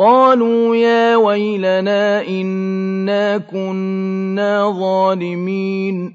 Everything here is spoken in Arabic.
قالوا يا ويلنا إنا كنا ظالمين.